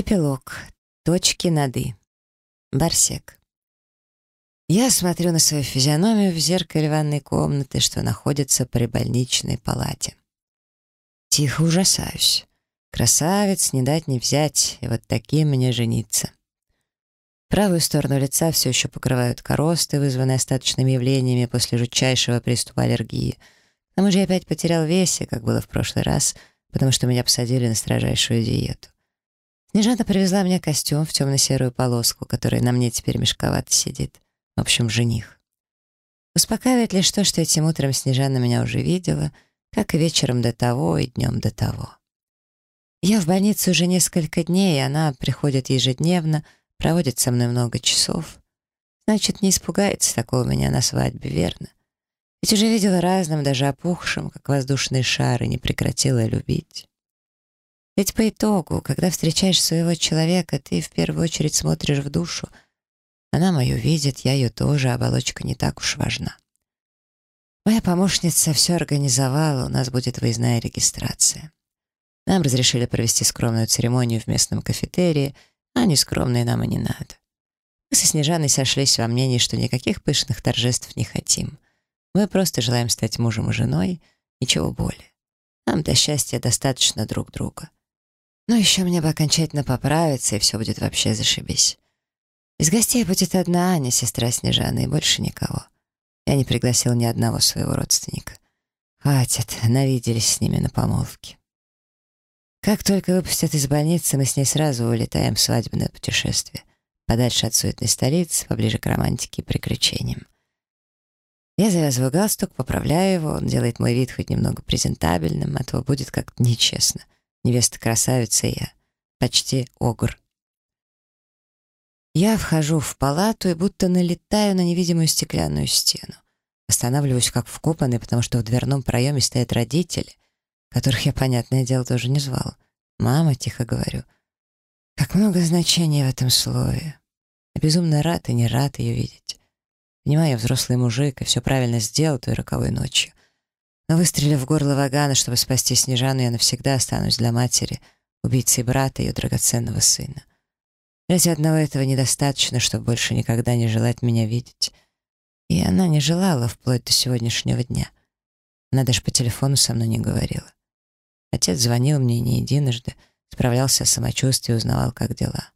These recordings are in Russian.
Эпилог. Точки над «и». Барсек. Я смотрю на свою физиономию в зеркале ванной комнаты, что находится при больничной палате. Тихо ужасаюсь. Красавец, не дать не взять, и вот таким мне жениться. Правую сторону лица все еще покрывают коросты, вызванные остаточными явлениями после жутчайшего приступа аллергии. К тому же я опять потерял весе, как было в прошлый раз, потому что меня посадили на строжайшую диету. Снежана привезла мне костюм в темно-серую полоску, который на мне теперь мешковато сидит. В общем, жених. Успокаивает лишь то, что этим утром Снежана меня уже видела, как и вечером до того, и днем до того. Я в больнице уже несколько дней, и она приходит ежедневно, проводит со мной много часов. Значит, не испугается такого меня на свадьбе, верно? Ведь уже видела разным, даже опухшим, как воздушные шары, не прекратила любить. Ведь по итогу, когда встречаешь своего человека, ты в первую очередь смотришь в душу. Она мою видит, я ее тоже, оболочка не так уж важна. Моя помощница все организовала, у нас будет выездная регистрация. Нам разрешили провести скромную церемонию в местном кафетерии, а не скромной нам и не надо. Мы со Снежаной сошлись во мнении, что никаких пышных торжеств не хотим. Мы просто желаем стать мужем и женой, ничего более. Нам до счастья достаточно друг друга. Но еще мне бы окончательно поправиться, и все будет вообще зашибись. Из гостей будет одна Аня, сестра Снежаны, и больше никого. Я не пригласил ни одного своего родственника. Хватит, навиделись с ними на помолвке. Как только выпустят из больницы, мы с ней сразу улетаем в свадебное путешествие. Подальше от суетной столицы, поближе к романтике и приключениям. Я завязываю галстук, поправляю его, он делает мой вид хоть немного презентабельным, а то будет как-то нечестно — невеста-красавица я, почти огр. Я вхожу в палату и будто налетаю на невидимую стеклянную стену. Останавливаюсь как вкопанный, потому что в дверном проеме стоят родители, которых я, понятное дело, тоже не звал. «Мама», — тихо говорю. Как много значения в этом слове. Я безумно рад и не рад ее видеть. Понимаю, я взрослый мужик и все правильно сделал той роковой ночью. Выстрелив в горло Вагана, чтобы спасти Снежану, я навсегда останусь для матери, убийцы брата ее драгоценного сына. Разве одного этого недостаточно, чтобы больше никогда не желать меня видеть? И она не желала вплоть до сегодняшнего дня. Она даже по телефону со мной не говорила. Отец звонил мне не единожды, справлялся о самочувствии, узнавал, как дела.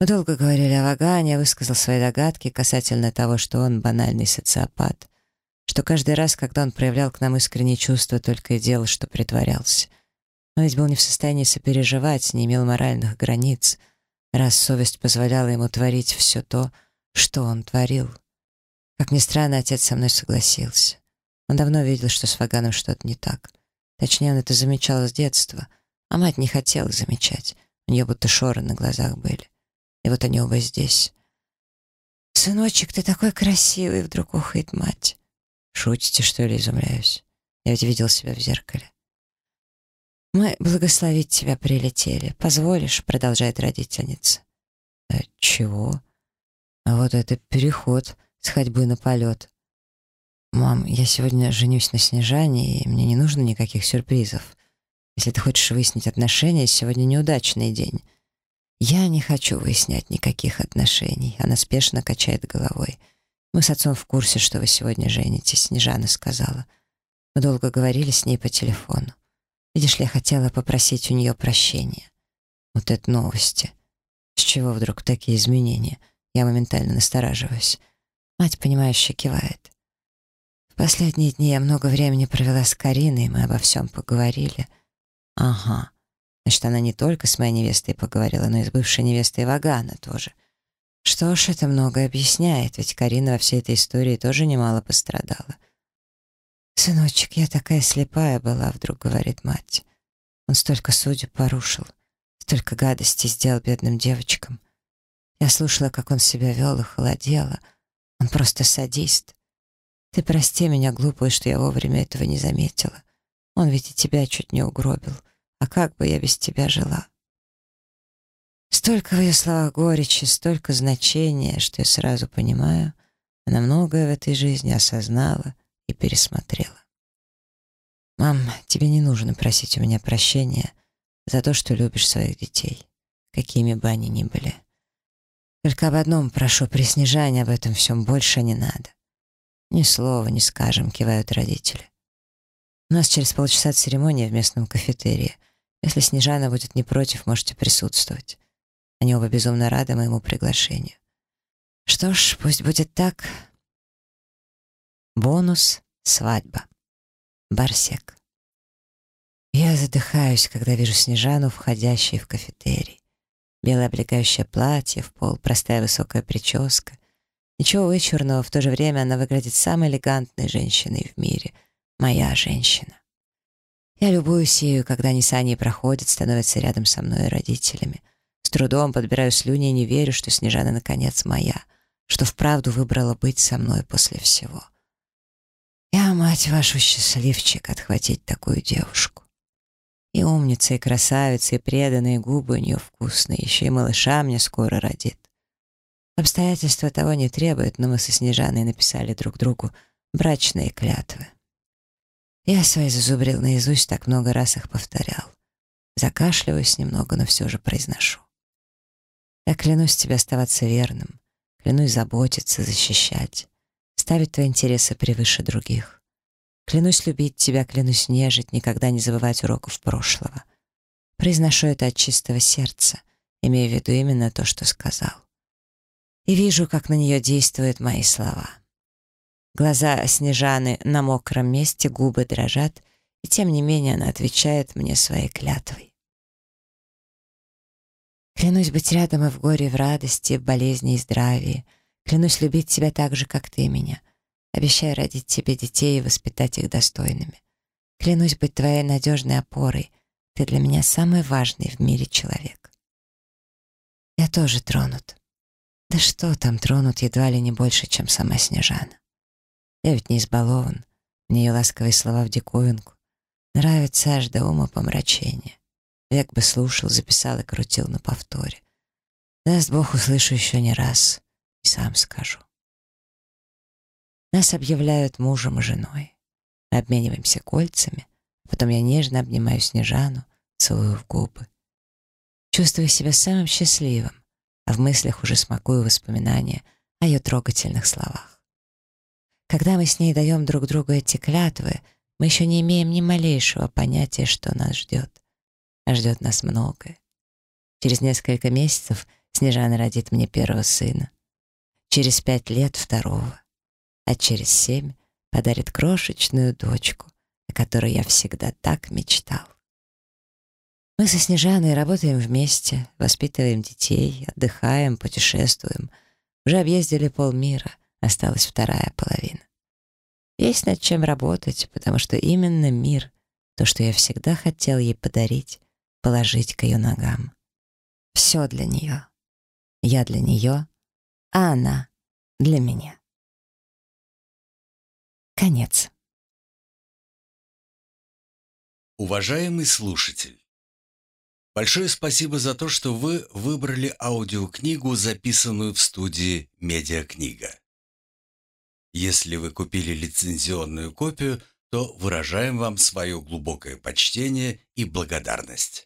Мы долго говорили о Вагане, я высказал свои догадки касательно того, что он банальный социопат — что каждый раз, когда он проявлял к нам искренние чувства, только и делал, что притворялся. Он ведь был не в состоянии сопереживать, не имел моральных границ, раз совесть позволяла ему творить все то, что он творил. Как ни странно, отец со мной согласился. Он давно видел, что с Ваганом что-то не так. Точнее, он это замечал с детства, а мать не хотела замечать. У нее будто шоры на глазах были. И вот они оба здесь. «Сыночек, ты такой красивый!» — вдруг ухает мать. Шутите, что ли, изумляюсь? Я ведь видел себя в зеркале. «Мы благословить тебя прилетели. Позволишь?» — продолжает родительница. «А чего?» «А вот это переход с ходьбы на полет. Мам, я сегодня женюсь на Снежане, и мне не нужно никаких сюрпризов. Если ты хочешь выяснить отношения, сегодня неудачный день». «Я не хочу выяснять никаких отношений», — она спешно качает головой. «Мы с отцом в курсе, что вы сегодня женитесь», — Снежана сказала. Мы долго говорили с ней по телефону. Видишь ли, я хотела попросить у нее прощения. Вот это новости. С чего вдруг такие изменения? Я моментально настораживаюсь. Мать, понимающе кивает. В последние дни я много времени провела с Кариной, мы обо всем поговорили. Ага. Значит, она не только с моей невестой поговорила, но и с бывшей невестой Вагана тоже — что ж, это многое объясняет, ведь Карина во всей этой истории тоже немало пострадала. «Сыночек, я такая слепая была», — вдруг говорит мать. Он столько судеб порушил, столько гадостей сделал бедным девочкам. Я слушала, как он себя вел и холодела. Он просто садист. Ты прости меня, глупую, что я вовремя этого не заметила. Он ведь и тебя чуть не угробил. А как бы я без тебя жила?» Столько в ее словах горечи, столько значения, что я сразу понимаю, она многое в этой жизни осознала и пересмотрела. «Мам, тебе не нужно просить у меня прощения за то, что любишь своих детей. какими бы они ни были. Только об одном прошу, при Снежане об этом всем больше не надо. Ни слова не скажем, кивают родители. У нас через полчаса церемония в местном кафетерии. Если Снежана будет не против, можете присутствовать. Они оба безумно рады моему приглашению. Что ж, пусть будет так. Бонус — свадьба. Барсек. Я задыхаюсь, когда вижу Снежану, входящей в кафетерий. Белое облегающее платье, в пол простая высокая прическа. Ничего вычурного, в то же время она выглядит самой элегантной женщиной в мире. Моя женщина. Я любуюсь ею, когда они с Аней проходят, становятся рядом со мной и родителями. С трудом подбираю слюни и не верю, что Снежана наконец моя, что вправду выбрала быть со мной после всего. Я, мать вашу, счастливчик, отхватить такую девушку. И умница, и красавица, и преданные губы у нее вкусные, еще и малыша мне скоро родит. Обстоятельства того не требуют, но мы со Снежаной написали друг другу брачные клятвы. Я свои зазубрил наизусть, так много раз их повторял. Закашливаюсь немного, но все же произношу. Я клянусь тебе оставаться верным, клянусь заботиться, защищать, ставить твои интересы превыше других. Клянусь любить тебя, клянусь нежить, никогда не забывать уроков прошлого. Произношу это от чистого сердца, имея в виду именно то, что сказал. И вижу, как на нее действуют мои слова. Глаза Снежаны на мокром месте, губы дрожат, и тем не менее она отвечает мне своей клятвой. Клянусь быть рядом и в горе, и в радости, в болезни и здравии. Клянусь любить тебя так же, как ты меня — Обещаю родить тебе детей и воспитать их достойными. Клянусь быть твоей надежной опорой. Ты для меня самый важный в мире человек. Я тоже тронут. Да что там тронут едва ли не больше, чем сама Снежана. Я ведь не избалован. Мне ее ласковые слова в диковинку. Нравится аж до ума помрачения. Век бы слушал, записал и крутил на повторе. Даст Бог, услышу еще не раз и сам скажу. Нас объявляют мужем и женой. Мы обмениваемся кольцами, потом я нежно обнимаю Снежану, целую в губы. Чувствую себя самым счастливым, а в мыслях уже смакую воспоминания о ее трогательных словах. Когда мы с ней даем друг другу эти клятвы, мы еще не имеем ни малейшего понятия, что нас ждет. Ждет нас многое. Через несколько месяцев Снежана родит мне первого сына. Через пять лет — второго а через семь подарит крошечную дочку, о которой я всегда так мечтал. Мы со Снежаной работаем вместе, воспитываем детей, отдыхаем, путешествуем. Уже объездили полмира, осталась вторая половина. Есть над чем работать, потому что именно мир, то, что я всегда хотел ей подарить, положить к ее ногам. Все для нее. Я для нее, а она для меня. Конец. Уважаемый слушатель, большое спасибо за то, что вы выбрали аудиокнигу, записанную в студии «Медиакнига». Если вы купили лицензионную копию, то выражаем вам свое глубокое почтение и благодарность.